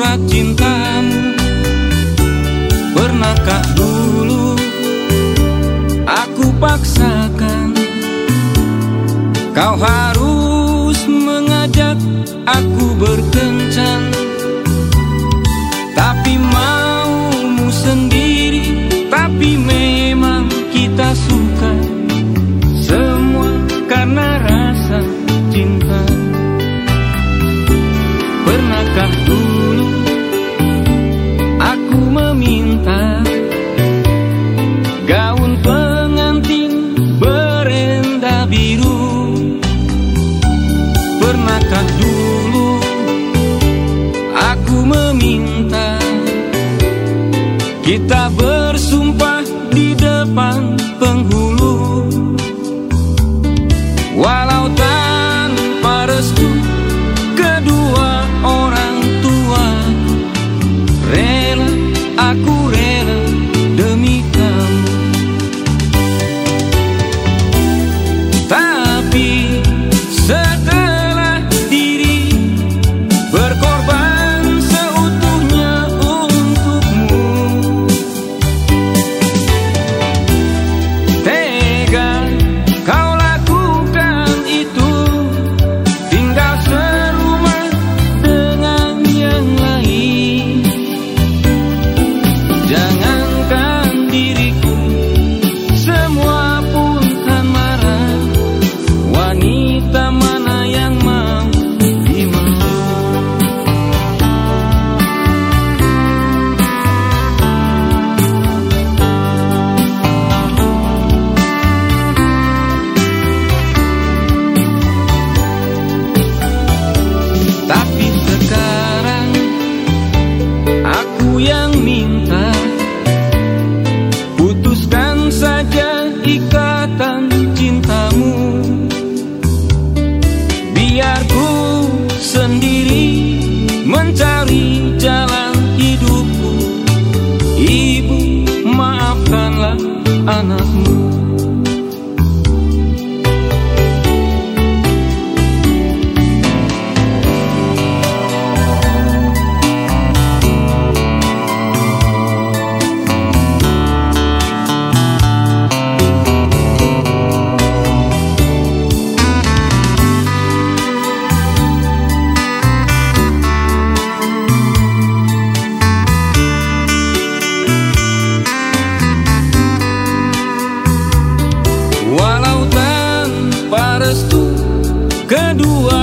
surat cintamu Pernahkah dulu aku paksakan Kau harus mengajak aku berkencan? Tapi maumu sendiri Tapi memang kita suka Semua karena rasa 赶路。Anitta. anakmu tocando a